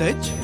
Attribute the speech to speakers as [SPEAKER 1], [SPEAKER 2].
[SPEAKER 1] message?